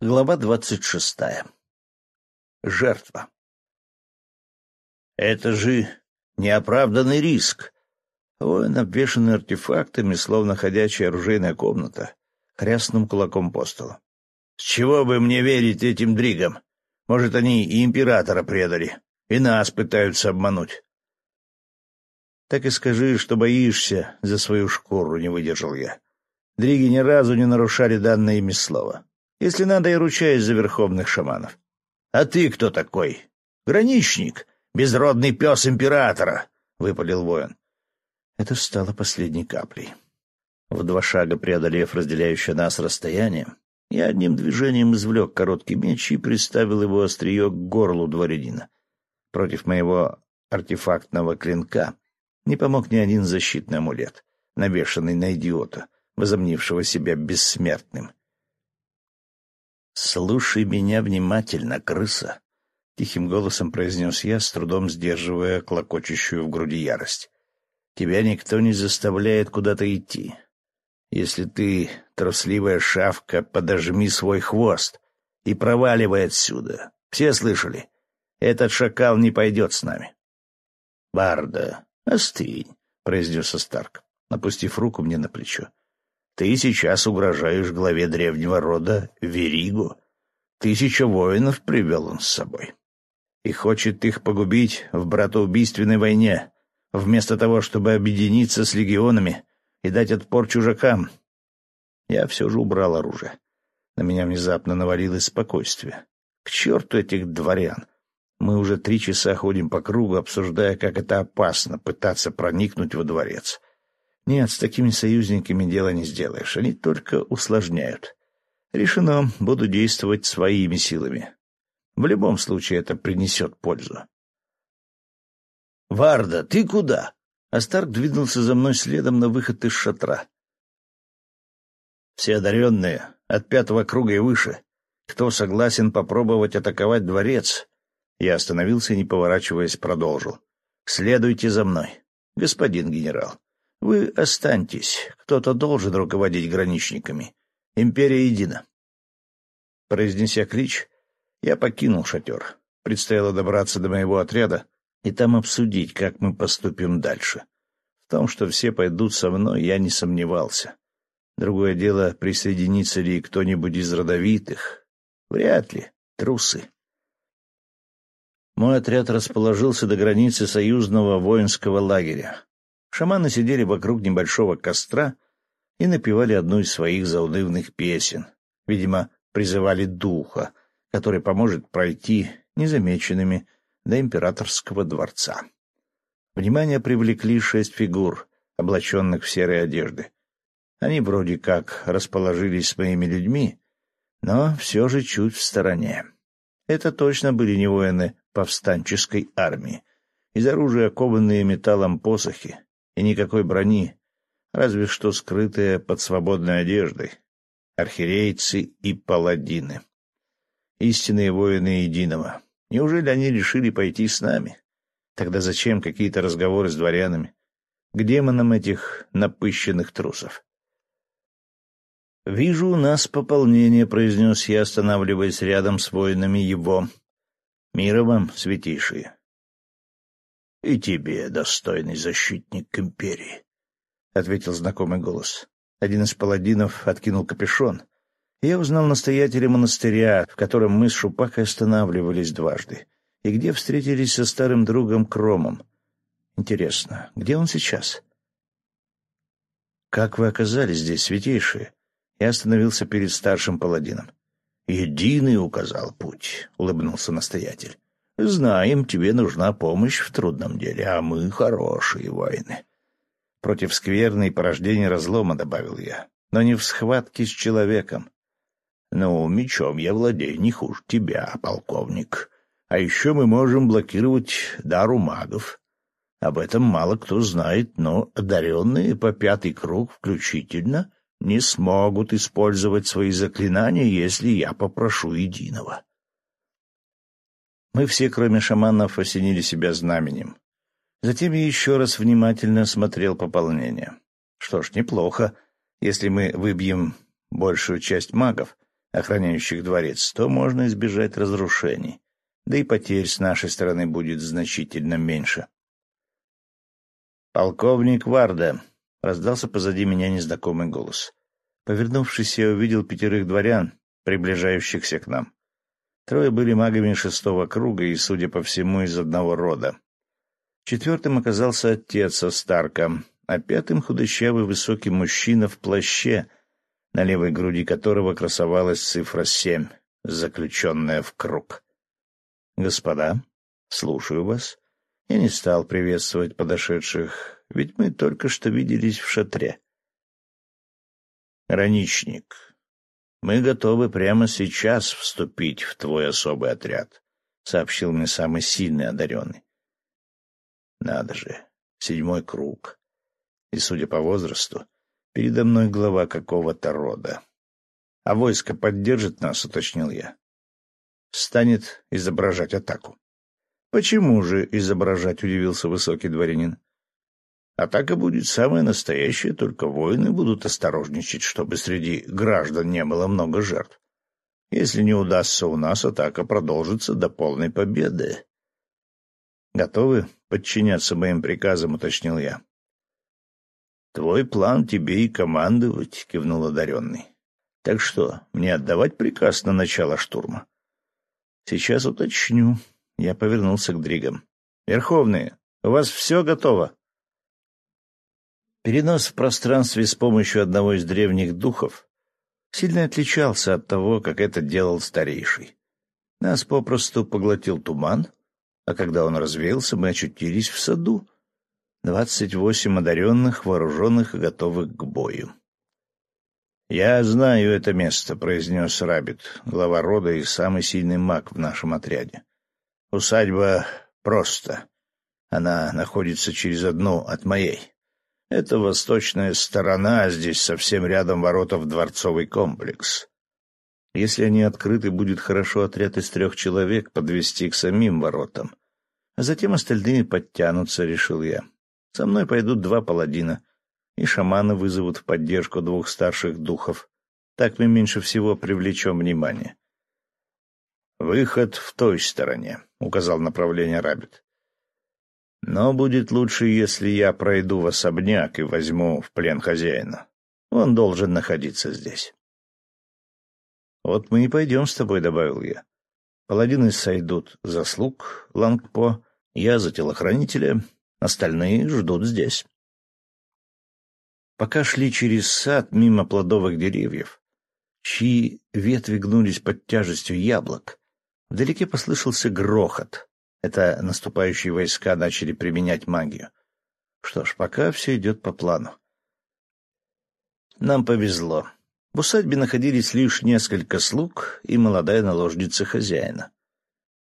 Глава двадцать шестая. Жертва. Это же неоправданный риск. Воин, обвешанный артефактами, словно ходячая оружейная комната, хряснул кулаком по столу. С чего бы мне верить этим дригам? Может, они и императора предали, и нас пытаются обмануть. Так и скажи, что боишься за свою шкуру, не выдержал я. Дриги ни разу не нарушали данное ими слово. Если надо, я ручаюсь за верховных шаманов. — А ты кто такой? — Граничник, безродный пес императора, — выпалил воин. Это стало последней каплей. В два шага преодолев разделяющее нас расстояние, я одним движением извлек короткий меч и приставил его острие к горлу дворянина. Против моего артефактного клинка не помог ни один защитный амулет, навешанный на идиота, возомнившего себя бессмертным. «Слушай меня внимательно, крыса!» — тихим голосом произнес я, с трудом сдерживая клокочущую в груди ярость. «Тебя никто не заставляет куда-то идти. Если ты, трусливая шавка, подожми свой хвост и проваливай отсюда. Все слышали? Этот шакал не пойдет с нами». «Барда, остынь», — произнес Старк, опустив руку мне на плечо. Ты сейчас угрожаешь главе древнего рода Веригу. Тысяча воинов привел он с собой. И хочет их погубить в братоубийственной войне, вместо того, чтобы объединиться с легионами и дать отпор чужакам. Я все же убрал оружие. На меня внезапно навалилось спокойствие. К черту этих дворян! Мы уже три часа ходим по кругу, обсуждая, как это опасно пытаться проникнуть во дворец. Нет, с такими союзниками дело не сделаешь. Они только усложняют. Решено, буду действовать своими силами. В любом случае это принесет пользу. «Варда, ты куда?» Астарк двинулся за мной следом на выход из шатра. «Все одаренные, от пятого круга и выше. Кто согласен попробовать атаковать дворец?» Я остановился не поворачиваясь, продолжил. «Следуйте за мной, господин генерал. Вы останьтесь. Кто-то должен руководить граничниками. Империя едина. Произнеся клич, я покинул шатер. Предстояло добраться до моего отряда и там обсудить, как мы поступим дальше. В том, что все пойдут со мной, я не сомневался. Другое дело, присоединится ли кто-нибудь из родовитых. Вряд ли. Трусы. Мой отряд расположился до границы союзного воинского лагеря. Шаманы сидели вокруг небольшого костра и напевали одну из своих заудывных песен. Видимо, призывали духа, который поможет пройти незамеченными до императорского дворца. Внимание привлекли шесть фигур, облаченных в серые одежды. Они вроде как расположились с моими людьми, но все же чуть в стороне. Это точно были не воины повстанческой армии. Из оружия кованные металлом посохи, и никакой брони, разве что скрытая под свободной одеждой. Архирейцы и паладины. Истинные воины единого. Неужели они решили пойти с нами? Тогда зачем какие-то разговоры с дворянами? К демонам этих напыщенных трусов. «Вижу у нас пополнение», — произнес я, останавливаясь рядом с воинами его. «Мира вам, святейшие. — И тебе, достойный защитник империи, — ответил знакомый голос. Один из паладинов откинул капюшон, я узнал настоятеля монастыря, в котором мы с Шупакой останавливались дважды, и где встретились со старым другом Кромом. Интересно, где он сейчас? — Как вы оказались здесь, святейшие? Я остановился перед старшим паладином. — Единый указал путь, — улыбнулся настоятель. Знаем, тебе нужна помощь в трудном деле, а мы хорошие воины. Против скверны порождения разлома, добавил я, но не в схватке с человеком. Ну, мечом я владею не хуже тебя, полковник. А еще мы можем блокировать дару магов. Об этом мало кто знает, но одаренные по пятый круг включительно не смогут использовать свои заклинания, если я попрошу единого. Мы все, кроме шаманов, осенили себя знаменем. Затем я еще раз внимательно смотрел пополнение. Что ж, неплохо, если мы выбьем большую часть магов, охраняющих дворец, то можно избежать разрушений, да и потерь с нашей стороны будет значительно меньше. «Полковник Варда!» — раздался позади меня незнакомый голос. Повернувшись, я увидел пятерых дворян, приближающихся к нам. Трое были магами шестого круга и, судя по всему, из одного рода. Четвертым оказался отец Старка, а пятым — худощавый высокий мужчина в плаще, на левой груди которого красовалась цифра семь, заключенная в круг. «Господа, слушаю вас». Я не стал приветствовать подошедших, ведь мы только что виделись в шатре. «Граничник, мы готовы прямо сейчас вступить в твой особый отряд», — сообщил мне самый сильный одаренный. «Надо же, седьмой круг и, судя по возрасту, передо мной глава какого-то рода. А войско поддержит нас, уточнил я. Станет изображать атаку. Почему же изображать, удивился высокий дворянин. Атака будет самая настоящая, только воины будут осторожничать, чтобы среди граждан не было много жертв. Если не удастся у нас, атака продолжится до полной победы. Готовы подчиняться моим приказам, уточнил я. Твой план тебе и командовать, — кивнул одаренный. Так что, мне отдавать приказ на начало штурма? Сейчас уточню. Я повернулся к Дригам. Верховные, у вас все готово? Перенос в пространстве с помощью одного из древних духов сильно отличался от того, как это делал старейший. Нас попросту поглотил туман, а когда он развеялся, мы очутились в саду, Двадцать восемь одаренных, вооруженных и готовых к бою. «Я знаю это место», — произнес Рабит, глава рода и самый сильный маг в нашем отряде. «Усадьба просто. Она находится через одну от моей. Это восточная сторона, а здесь совсем рядом ворота в дворцовый комплекс. Если они открыты, будет хорошо отряд из трех человек подвести к самим воротам. А затем остальные подтянутся, — решил я. Со мной пойдут два паладина, и шаманы вызовут в поддержку двух старших духов. Так мы меньше всего привлечем внимание. «Выход в той стороне», — указал направление Рабит. «Но будет лучше, если я пройду в особняк и возьму в плен хозяина. Он должен находиться здесь». «Вот мы и пойдем с тобой», — добавил я. «Паладины сойдут за слуг Лангпо, я за телохранителя, Остальные ждут здесь. Пока шли через сад мимо плодовых деревьев, чьи ветви гнулись под тяжестью яблок, вдалеке послышался грохот. Это наступающие войска начали применять магию. Что ж, пока все идет по плану. Нам повезло. В усадьбе находились лишь несколько слуг и молодая наложница хозяина.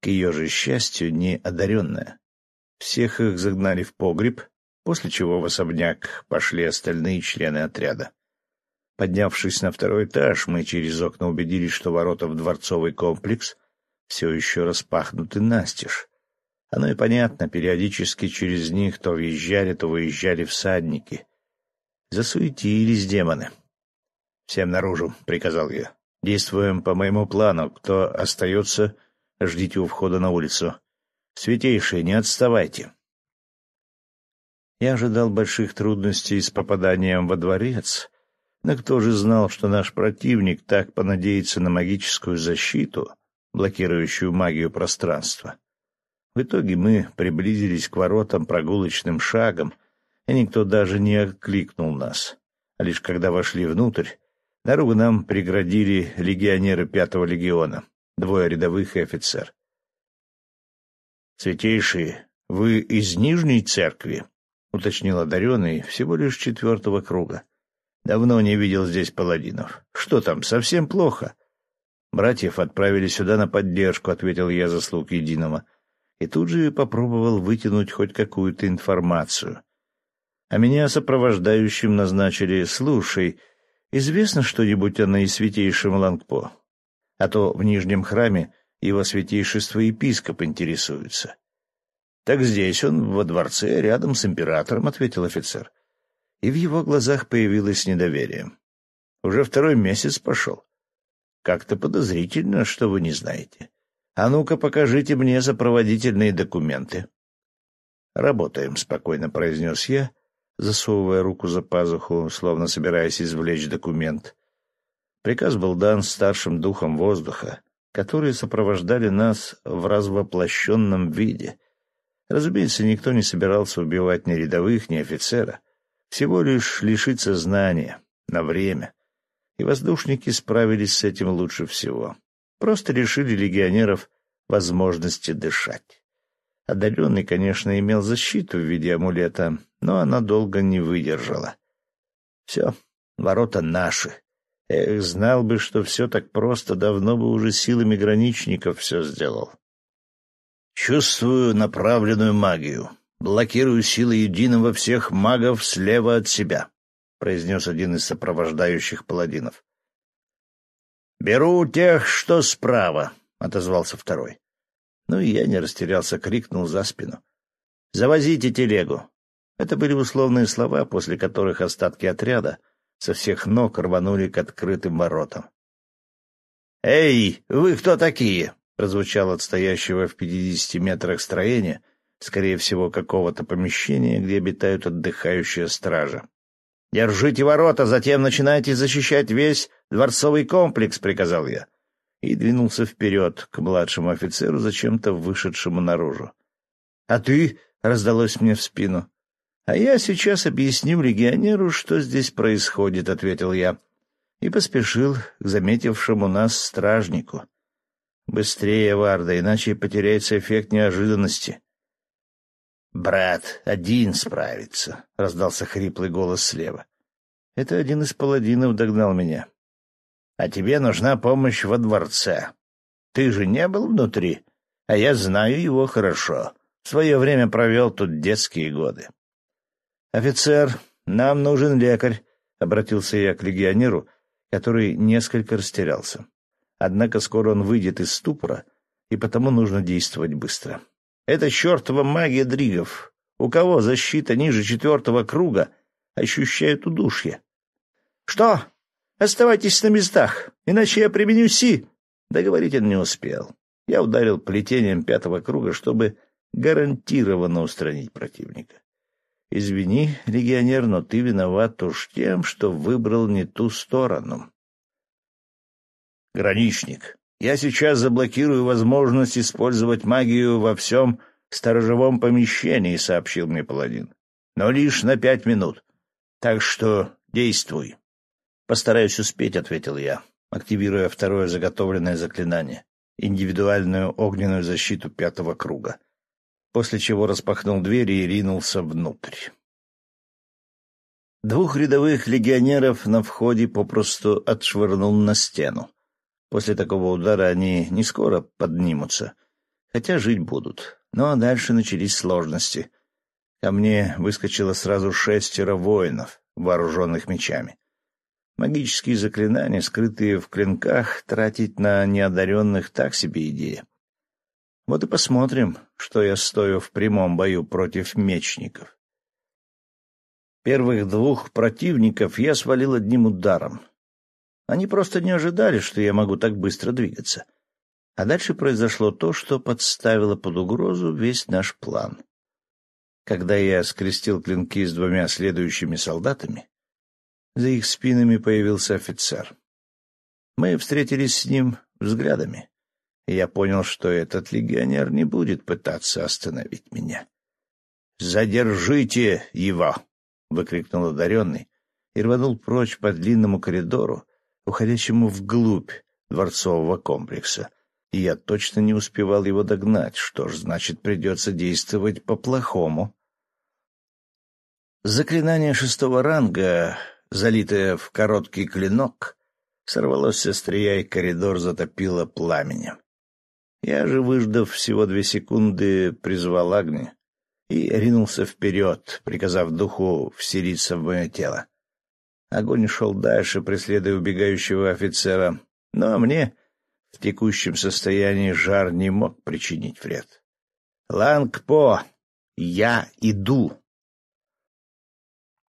К ее же счастью, не одаренная. Всех их загнали в погреб, после чего в особняк пошли остальные члены отряда. Поднявшись на второй этаж, мы через окна убедились, что ворота в дворцовый комплекс все еще распахнуты настежь. Оно и понятно, периодически через них то въезжали, то выезжали всадники. Засуетились демоны. «Всем наружу», — приказал я. «Действуем по моему плану. Кто остается, ждите у входа на улицу. Святейшие, не отставайте. Я ожидал больших трудностей с попаданием во дворец, но кто же знал, что наш противник так понадеется на магическую защиту, блокирующую магию пространства. В итоге мы приблизились к воротам прогулочным шагом, и никто даже не окликнул нас. А лишь когда вошли внутрь, дорогу нам преградили легионеры пятого легиона, двое рядовых и офицер. «Святейшие, вы из Нижней церкви?» — уточнил одаренный всего лишь четвертого круга. «Давно не видел здесь паладинов. Что там, совсем плохо?» «Братьев отправили сюда на поддержку», — ответил я за слуг единого. И тут же попробовал вытянуть хоть какую-то информацию. А меня сопровождающим назначили «Слушай, известно что-нибудь о наисвятейшем Лангпо? А то в Нижнем храме его святейшество епископ интересуется. — Так здесь он, во дворце, рядом с императором, — ответил офицер. И в его глазах появилось недоверие. — Уже второй месяц пошел. Как-то подозрительно, что вы не знаете. А ну-ка, покажите мне сопроводительные документы. «Работаем», — спокойно произнес я, засовывая руку за пазуху, словно собираясь извлечь документ. Приказ был дан старшим духом воздуха, которые сопровождали нас в развоплощенном виде. Разумеется, никто не собирался убивать ни рядовых, ни офицера, всего лишь лишить сознания на время. И воздушники справились с этим лучше всего. Просто лишили легионеров возможности дышать. Одаренный, конечно, имел защиту в виде амулета, но она долго не выдержала. Все, ворота наши. Эх, знал бы, что все так просто, давно бы уже силами граничников все сделал. Чувствую направленную магию. Блокирую силы единого всех магов слева от себя, — произнес один из сопровождающих паладинов. «Беру тех, что справа», — отозвался второй. Ну и я не растерялся, крикнул за спину. «Завозите телегу!» Это были условные слова, после которых остатки отряда со всех ног рванули к открытым воротам. «Эй, вы кто такие?» — прозвучало от стоящего в пятидесяти метрах строения, скорее всего, какого-то помещения, где обитают отдыхающие стража. «Держите ворота, затем начинайте защищать весь дворцовый комплекс», — приказал я и двинулся вперед к младшему офицеру, зачем-то вышедшему наружу. — А ты? — раздалось мне в спину. — А я сейчас объясню легионеру, что здесь происходит, — ответил я, и поспешил к заметившему нас стражнику. — Быстрее, Варда, иначе потеряется эффект неожиданности. — Брат, один справится, — раздался хриплый голос слева. Это один из паладинов догнал меня а тебе нужна помощь во дворце. Ты же не был внутри, а я знаю его хорошо. В свое время провел тут детские годы. — Офицер, нам нужен лекарь, — обратился я к легионеру, который несколько растерялся. Однако скоро он выйдет из ступора, и потому нужно действовать быстро. Это чертова магия дригов. У кого защита ниже четвертого круга, ощущают удушье. — Что? Оставайтесь на местах, иначе я применю Си. Договорить он не успел. Я ударил плетением пятого круга, чтобы гарантированно устранить противника. Извини, легионер, но ты виноват уж тем, что выбрал не ту сторону. Граничник, я сейчас заблокирую возможность использовать магию во всем сторожевом помещении, сообщил мне паладин. Но лишь на пять минут. Так что действуй. «Постараюсь успеть», — ответил я, активируя второе заготовленное заклинание — индивидуальную огненную защиту пятого круга, после чего распахнул дверь и ринулся внутрь. Двух рядовых легионеров на входе попросту отшвырнул на стену. После такого удара они не скоро поднимутся, хотя жить будут. Ну а дальше начались сложности. Ко мне выскочило сразу шестеро воинов, вооруженных мечами. Магические заклинания, скрытые в клинках, тратить на неодаренных так себе идея. Вот и посмотрим, что я стою в прямом бою против мечников. Первых двух противников я свалил одним ударом. Они просто не ожидали, что я могу так быстро двигаться. А дальше произошло то, что подставило под угрозу весь наш план. Когда я скрестил клинки с двумя следующими солдатами, за их спинами появился офицер. Мы встретились с ним взглядами, я понял, что этот легионер не будет пытаться остановить меня. «Задержите его!» — выкрикнул одаренный и рванул прочь по длинному коридору, уходящему вглубь дворцового комплекса. И я точно не успевал его догнать. Что ж, значит, придется действовать по-плохому. Заклинание шестого ранга залитое в короткий клинок, сорвалось с острия, и коридор затопило пламенем. Я же, выждав всего две секунды, призвал огни и ринулся вперед, приказав духу вселиться в мое тело. Огонь шел дальше, преследуя убегающего офицера, но мне в текущем состоянии жар не мог причинить вред. «Лангпо, я иду!»